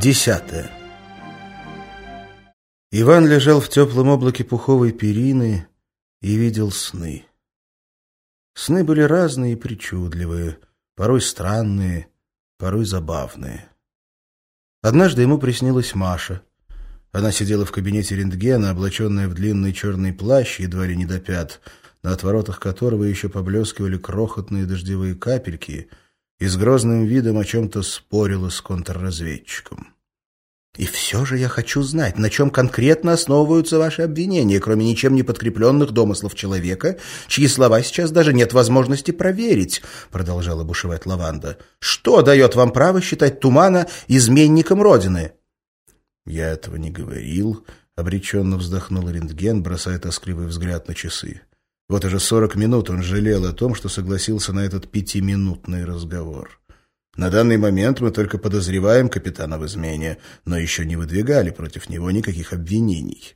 Десятое. Иван лежал в теплом облаке пуховой перины и видел сны. Сны были разные и причудливые, порой странные, порой забавные. Однажды ему приснилась Маша. Она сидела в кабинете рентгена, облаченная в длинный черный плащ, едва ли не до пят, на отворотах которого еще поблескивали крохотные дождевые капельки, и с грозным видом о чем-то спорила с контрразведчиком. И все же я хочу знать, на чем конкретно основываются ваши обвинения, кроме ничем не подкрепленных домыслов человека, чьи слова сейчас даже нет возможности проверить, продолжала бушевать Лаванда. Что дает вам право считать Тумана изменником Родины? Я этого не говорил, обреченно вздохнул рентген, бросая тоскливый взгляд на часы. Вот уже сорок минут он жалел о том, что согласился на этот пятиминутный разговор. На данный момент мы только подозреваем капитана в измене, но еще не выдвигали против него никаких обвинений.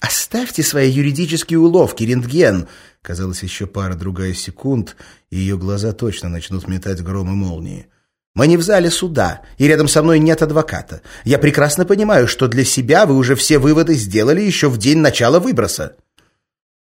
«Оставьте свои юридические уловки, рентген!» Казалось, еще пара-другая секунд, и ее глаза точно начнут метать гром и молнии. «Мы не в зале суда, и рядом со мной нет адвоката. Я прекрасно понимаю, что для себя вы уже все выводы сделали еще в день начала выброса».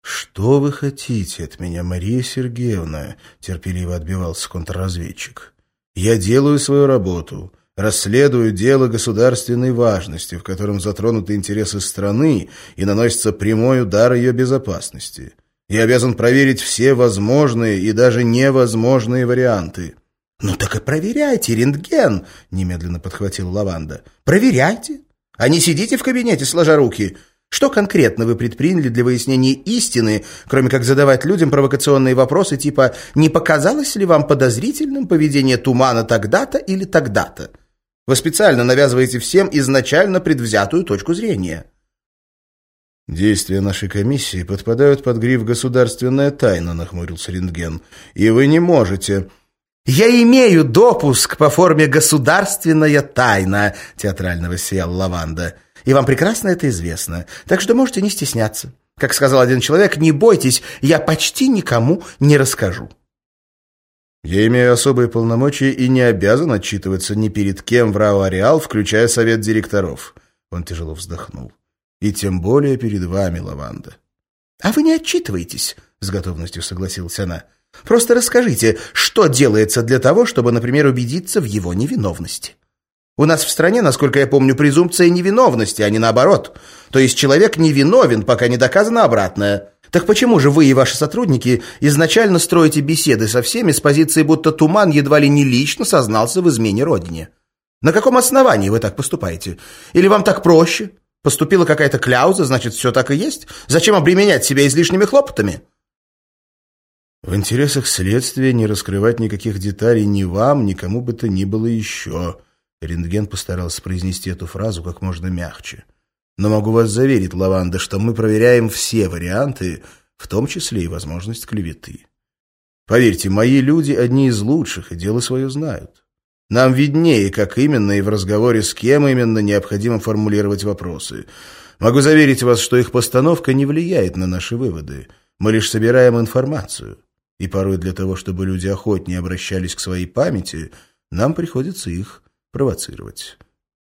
«Что вы хотите от меня, Мария Сергеевна?» — терпеливо отбивался контрразведчик. Я делаю свою работу, расследую дело государственной важности, в котором затронуты интересы страны и наносится прямой удар ее безопасности. Я обязан проверить все возможные и даже невозможные варианты. «Ну так и проверяйте, рентген!» — немедленно подхватил Лаванда. «Проверяйте! А не сидите в кабинете, сложа руки!» Что конкретно вы предприняли для выяснения истины, кроме как задавать людям провокационные вопросы типа «Не показалось ли вам подозрительным поведение Тумана тогда-то или тогда-то?» Вы специально навязываете всем изначально предвзятую точку зрения. «Действия нашей комиссии подпадают под гриф «Государственная тайна», — нахмурился рентген. «И вы не можете...» «Я имею допуск по форме «Государственная тайна», — театрального сиял Лаванда и вам прекрасно это известно, так что можете не стесняться. Как сказал один человек, не бойтесь, я почти никому не расскажу. Я имею особые полномочия и не обязан отчитываться ни перед кем в РАО «Ареал», включая совет директоров. Он тяжело вздохнул. И тем более перед вами, Лаванда. А вы не отчитываетесь, с готовностью согласилась она. Просто расскажите, что делается для того, чтобы, например, убедиться в его невиновности. У нас в стране, насколько я помню, презумпция невиновности, а не наоборот. То есть человек невиновен, пока не доказано обратное. Так почему же вы и ваши сотрудники изначально строите беседы со всеми с позиции, будто Туман едва ли не лично сознался в измене родине? На каком основании вы так поступаете? Или вам так проще? Поступила какая-то кляуза, значит, все так и есть? Зачем обременять себя излишними хлопотами? В интересах следствия не раскрывать никаких деталей ни вам, ни кому бы то ни было еще, Рентген постарался произнести эту фразу как можно мягче. «Но могу вас заверить, Лаванда, что мы проверяем все варианты, в том числе и возможность клеветы. Поверьте, мои люди одни из лучших и дело свое знают. Нам виднее, как именно и в разговоре с кем именно необходимо формулировать вопросы. Могу заверить вас, что их постановка не влияет на наши выводы. Мы лишь собираем информацию. И порой для того, чтобы люди охотнее обращались к своей памяти, нам приходится их провоцировать.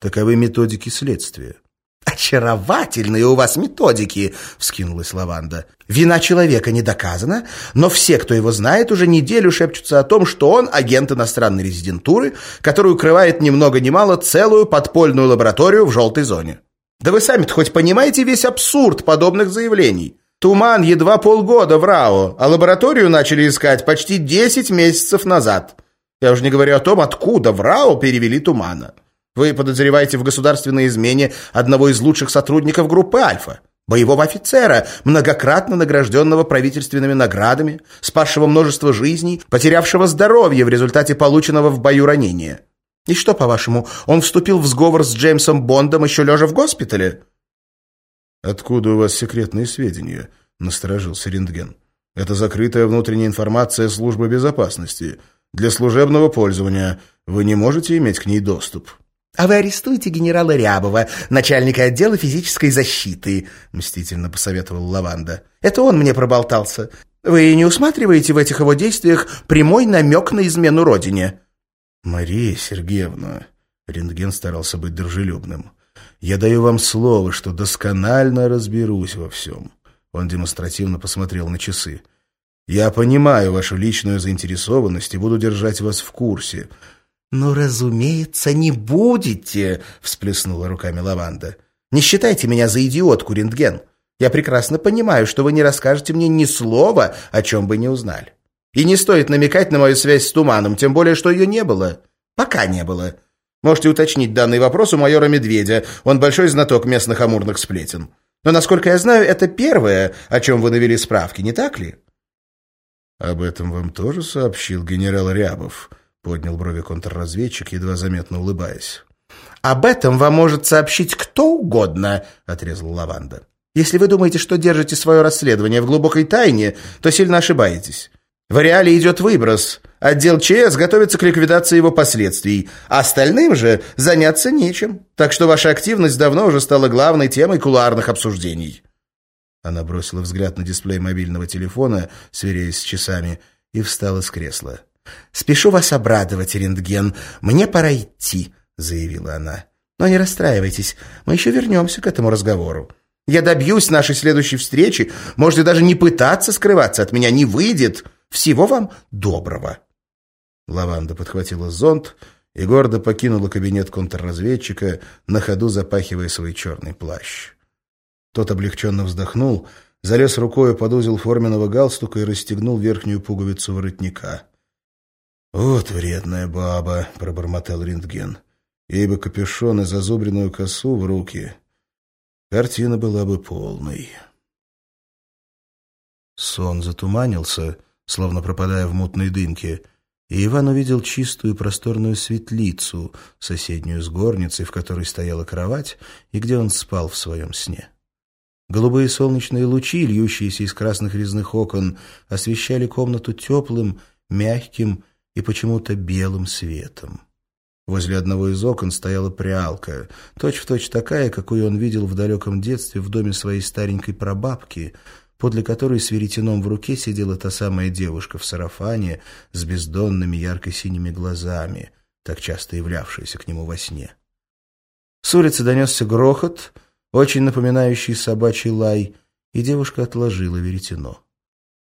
Таковы методики следствия. «Очаровательные у вас методики!» — вскинулась Лаванда. «Вина человека не доказана, но все, кто его знает, уже неделю шепчутся о том, что он агент иностранной резидентуры, который укрывает ни много ни мало целую подпольную лабораторию в желтой зоне. Да вы сами-то хоть понимаете весь абсурд подобных заявлений? Туман едва полгода в РАО, а лабораторию начали искать почти 10 месяцев назад». Я уже не говорю о том, откуда в РАО перевели Тумана. Вы подозреваете в государственной измене одного из лучших сотрудников группы «Альфа», боевого офицера, многократно награжденного правительственными наградами, спасшего множество жизней, потерявшего здоровье в результате полученного в бою ранения. И что, по-вашему, он вступил в сговор с Джеймсом Бондом еще лежа в госпитале? «Откуда у вас секретные сведения?» — насторожился рентген. «Это закрытая внутренняя информация службы безопасности» для служебного пользования. Вы не можете иметь к ней доступ». «А вы арестуете генерала Рябова, начальника отдела физической защиты», — мстительно посоветовал Лаванда. «Это он мне проболтался. Вы не усматриваете в этих его действиях прямой намек на измену родине?» «Мария Сергеевна, Рентген старался быть дружелюбным. «Я даю вам слово, что досконально разберусь во всем». Он демонстративно посмотрел на часы. «Я понимаю вашу личную заинтересованность и буду держать вас в курсе». «Ну, разумеется, не будете!» — всплеснула руками Лаванда. «Не считайте меня за идиотку, рентген. Я прекрасно понимаю, что вы не расскажете мне ни слова, о чем бы не узнали. И не стоит намекать на мою связь с туманом, тем более, что ее не было. Пока не было. Можете уточнить данный вопрос у майора Медведя. Он большой знаток местных амурных сплетен. Но, насколько я знаю, это первое, о чем вы навели справки, не так ли?» «Об этом вам тоже сообщил генерал Рябов», — поднял брови контрразведчик, едва заметно улыбаясь. «Об этом вам может сообщить кто угодно», — отрезала Лаванда. «Если вы думаете, что держите свое расследование в глубокой тайне, то сильно ошибаетесь. В реале идет выброс. Отдел ЧС готовится к ликвидации его последствий. Остальным же заняться нечем. Так что ваша активность давно уже стала главной темой кулуарных обсуждений». Она бросила взгляд на дисплей мобильного телефона, сверяясь с часами, и встала с кресла. «Спешу вас обрадовать, рентген. Мне пора идти», — заявила она. «Но не расстраивайтесь, мы еще вернемся к этому разговору. Я добьюсь нашей следующей встречи. Можете даже не пытаться скрываться от меня, не выйдет». Всего вам доброго!» Лаванда подхватила зонт и гордо покинула кабинет контрразведчика, на ходу запахивая свой черный плащ. Тот облегченно вздохнул, залез рукой под узел форменного галстука и расстегнул верхнюю пуговицу воротника. «Вот вредная баба!» — пробормотал рентген. «Ей бы капюшон и зазубренную косу в руки. Картина была бы полной». Сон затуманился — словно пропадая в мутной дымке, и Иван увидел чистую просторную светлицу, соседнюю с горницей, в которой стояла кровать, и где он спал в своем сне. Голубые солнечные лучи, льющиеся из красных резных окон, освещали комнату теплым, мягким и почему-то белым светом. Возле одного из окон стояла прялка, точь-в-точь точь такая, какую он видел в далеком детстве в доме своей старенькой прабабки, подле которой с веретеном в руке сидела та самая девушка в сарафане с бездонными ярко-синими глазами, так часто являвшаяся к нему во сне. С улицы донесся грохот, очень напоминающий собачий лай, и девушка отложила веретено.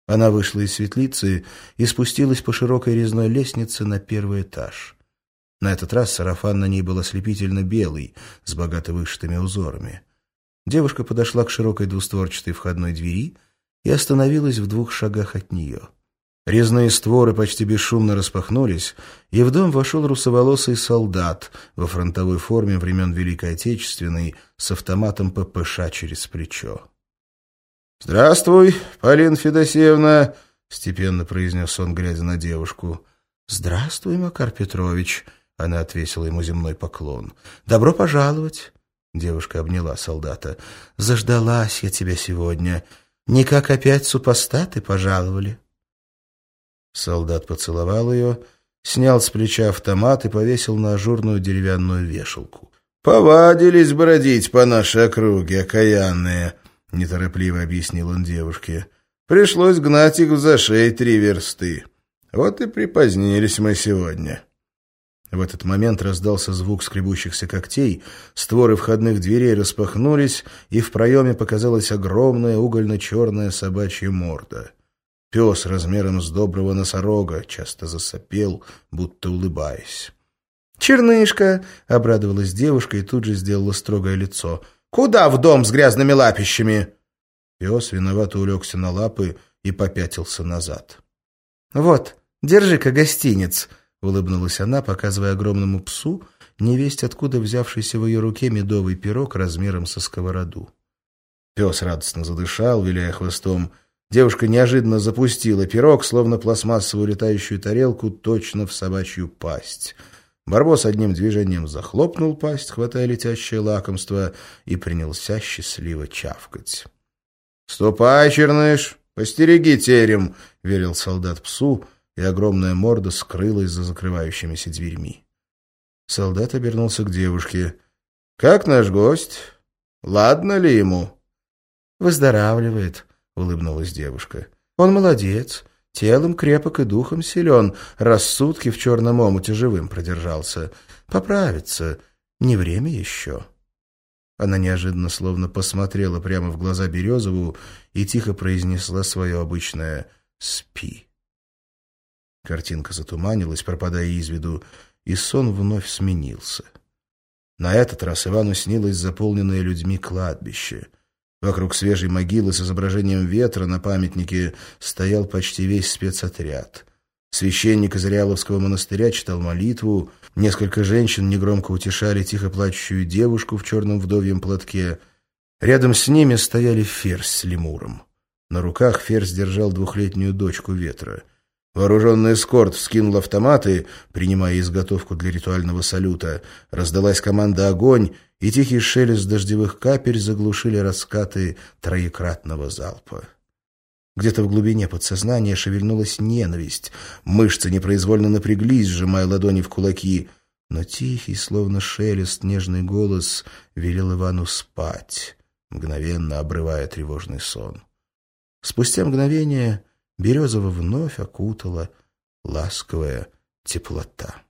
Она вышла из светлицы и спустилась по широкой резной лестнице на первый этаж. На этот раз сарафан на ней был ослепительно белый, с богато вышитыми узорами. Девушка подошла к широкой двустворчатой входной двери — и остановилась в двух шагах от нее. Резные створы почти бесшумно распахнулись, и в дом вошел русоволосый солдат во фронтовой форме времен Великой Отечественной с автоматом ППШ через плечо. «Здравствуй, Полина Федосеевна!» — степенно произнес он, глядя на девушку. «Здравствуй, Макар Петрович!» — она отвесила ему земной поклон. «Добро пожаловать!» — девушка обняла солдата. «Заждалась я тебя сегодня!» Никак опять супостаты пожаловали. Солдат поцеловал ее, снял с плеча автомат и повесил на ажурную деревянную вешалку. «Повадились бродить по нашей округе, окаянные», — неторопливо объяснил он девушке. «Пришлось гнать их в зашей три версты. Вот и припозднились мы сегодня». В этот момент раздался звук скребущихся когтей, створы входных дверей распахнулись, и в проеме показалась огромная угольно-черная собачья морда. Пес размером с доброго носорога часто засопел, будто улыбаясь. «Чернышка!» — обрадовалась девушка и тут же сделала строгое лицо. «Куда в дом с грязными лапищами?» Пес виновато улегся на лапы и попятился назад. «Вот, держи-ка гостиниц!» — улыбнулась она, показывая огромному псу, невесть откуда взявшийся в ее руке медовый пирог размером со сковороду. Пес радостно задышал, виляя хвостом. Девушка неожиданно запустила пирог, словно пластмассовую летающую тарелку, точно в собачью пасть. Барбос одним движением захлопнул пасть, хватая летящее лакомство, и принялся счастливо чавкать. — Ступай, черныш, постереги терем, — верил солдат псу, — и огромная морда скрылась за закрывающимися дверьми. Солдат обернулся к девушке. — Как наш гость? Ладно ли ему? — Выздоравливает, — улыбнулась девушка. — Он молодец, телом крепок и духом силен, рассудки в черном омуте живым продержался. Поправится. Не время еще». Она неожиданно словно посмотрела прямо в глаза Березову и тихо произнесла свое обычное «спи». Картинка затуманилась, пропадая из виду, и сон вновь сменился. На этот раз Ивану снилось заполненное людьми кладбище. Вокруг свежей могилы с изображением ветра на памятнике стоял почти весь спецотряд. Священник из Реаловского монастыря читал молитву, несколько женщин негромко утешали тихо плачущую девушку в черном вдовьем платке. Рядом с ними стояли Ферзь с лемуром. На руках Ферзь держал двухлетнюю дочку ветра — Вооруженный эскорт вскинул автоматы, принимая изготовку для ритуального салюта. Раздалась команда «Огонь», и тихий шелест дождевых капель заглушили раскаты троекратного залпа. Где-то в глубине подсознания шевельнулась ненависть. Мышцы непроизвольно напряглись, сжимая ладони в кулаки. Но тихий, словно шелест, нежный голос велел Ивану спать, мгновенно обрывая тревожный сон. Спустя мгновение Березова вновь окутала ласковая теплота.